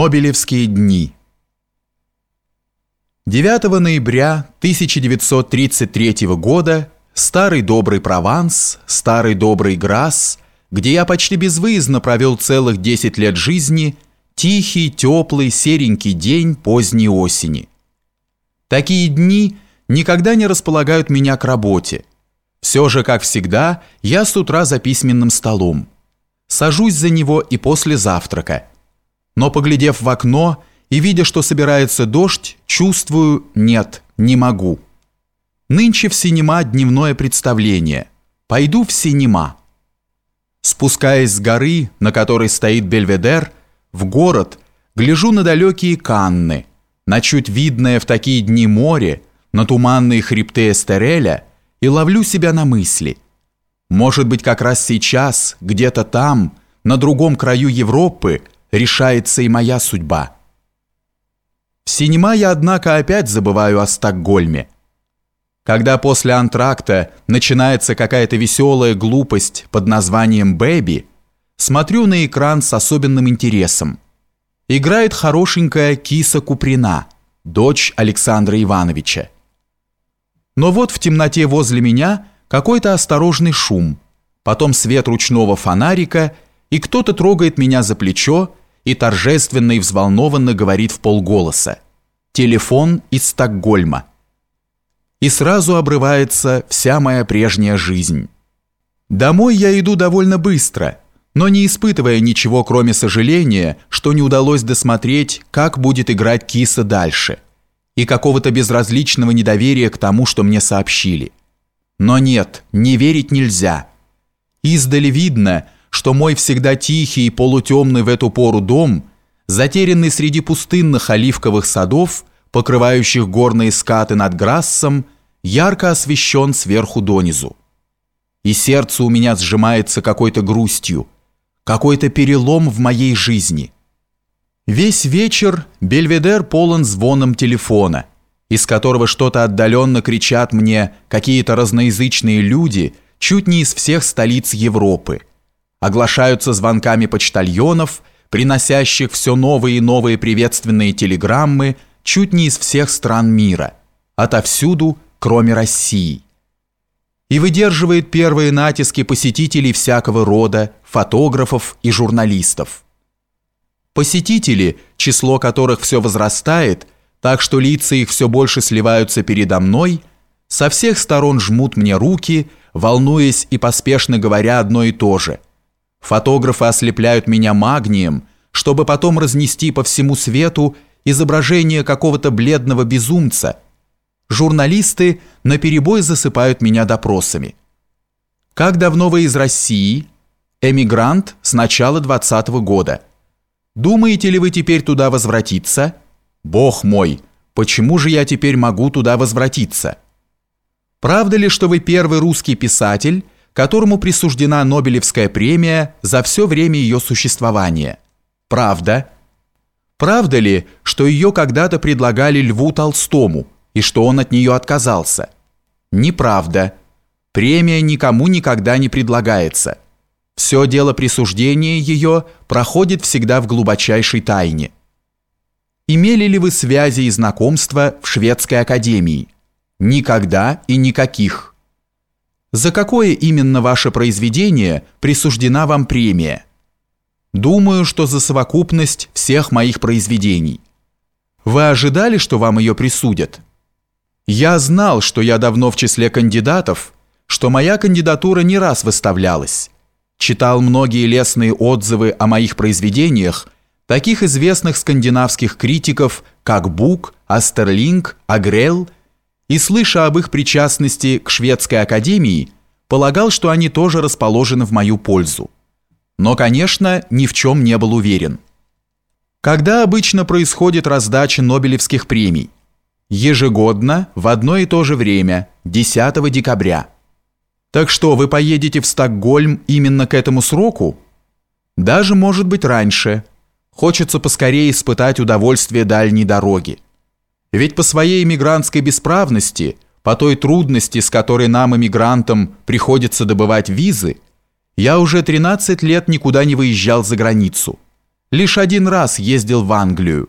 Нобелевские дни 9 ноября 1933 года старый добрый Прованс, старый добрый Грасс, где я почти безвыездно провел целых 10 лет жизни, тихий, теплый, серенький день поздней осени. Такие дни никогда не располагают меня к работе. Все же, как всегда, я с утра за письменным столом. Сажусь за него и после завтрака – но, поглядев в окно и видя, что собирается дождь, чувствую «нет, не могу». Нынче в синема дневное представление. Пойду в синема. Спускаясь с горы, на которой стоит Бельведер, в город, гляжу на далекие Канны, на чуть видное в такие дни море, на туманные хребты Эстереля и ловлю себя на мысли. Может быть, как раз сейчас, где-то там, на другом краю Европы, решается и моя судьба. В синема я, однако, опять забываю о Стокгольме. Когда после антракта начинается какая-то веселая глупость под названием «Бэби», смотрю на экран с особенным интересом. Играет хорошенькая Киса Куприна, дочь Александра Ивановича. Но вот в темноте возле меня какой-то осторожный шум, потом свет ручного фонарика, и кто-то трогает меня за плечо и торжественно и взволнованно говорит в полголоса «Телефон из Стокгольма». И сразу обрывается вся моя прежняя жизнь. Домой я иду довольно быстро, но не испытывая ничего, кроме сожаления, что не удалось досмотреть, как будет играть киса дальше, и какого-то безразличного недоверия к тому, что мне сообщили. Но нет, не верить нельзя. Издали видно – что мой всегда тихий и полутемный в эту пору дом, затерянный среди пустынных оливковых садов, покрывающих горные скаты над Грассом, ярко освещен сверху донизу. И сердце у меня сжимается какой-то грустью, какой-то перелом в моей жизни. Весь вечер Бельведер полон звоном телефона, из которого что-то отдаленно кричат мне какие-то разноязычные люди чуть не из всех столиц Европы – оглашаются звонками почтальонов, приносящих все новые и новые приветственные телеграммы чуть не из всех стран мира, отовсюду, кроме России. И выдерживает первые натиски посетителей всякого рода, фотографов и журналистов. Посетители, число которых все возрастает, так что лица их все больше сливаются передо мной, со всех сторон жмут мне руки, волнуясь и поспешно говоря одно и то же – Фотографы ослепляют меня магнием, чтобы потом разнести по всему свету изображение какого-то бледного безумца. Журналисты наперебой засыпают меня допросами. Как давно вы из России? Эмигрант с начала 20 -го года. Думаете ли вы теперь туда возвратиться? Бог мой, почему же я теперь могу туда возвратиться? Правда ли, что вы первый русский писатель, которому присуждена Нобелевская премия за все время ее существования. Правда? Правда ли, что ее когда-то предлагали Льву Толстому и что он от нее отказался? Неправда. Премия никому никогда не предлагается. Все дело присуждения ее проходит всегда в глубочайшей тайне. Имели ли вы связи и знакомства в шведской академии? Никогда и никаких. За какое именно ваше произведение присуждена вам премия? Думаю, что за совокупность всех моих произведений. Вы ожидали, что вам ее присудят? Я знал, что я давно в числе кандидатов, что моя кандидатура не раз выставлялась. Читал многие лестные отзывы о моих произведениях, таких известных скандинавских критиков, как Бук, Астерлинг, Агрел – и, слыша об их причастности к шведской академии, полагал, что они тоже расположены в мою пользу. Но, конечно, ни в чем не был уверен. Когда обычно происходит раздача Нобелевских премий? Ежегодно, в одно и то же время, 10 декабря. Так что, вы поедете в Стокгольм именно к этому сроку? Даже, может быть, раньше. Хочется поскорее испытать удовольствие дальней дороги. Ведь по своей иммигрантской бесправности, по той трудности, с которой нам, иммигрантам, приходится добывать визы, я уже 13 лет никуда не выезжал за границу. Лишь один раз ездил в Англию.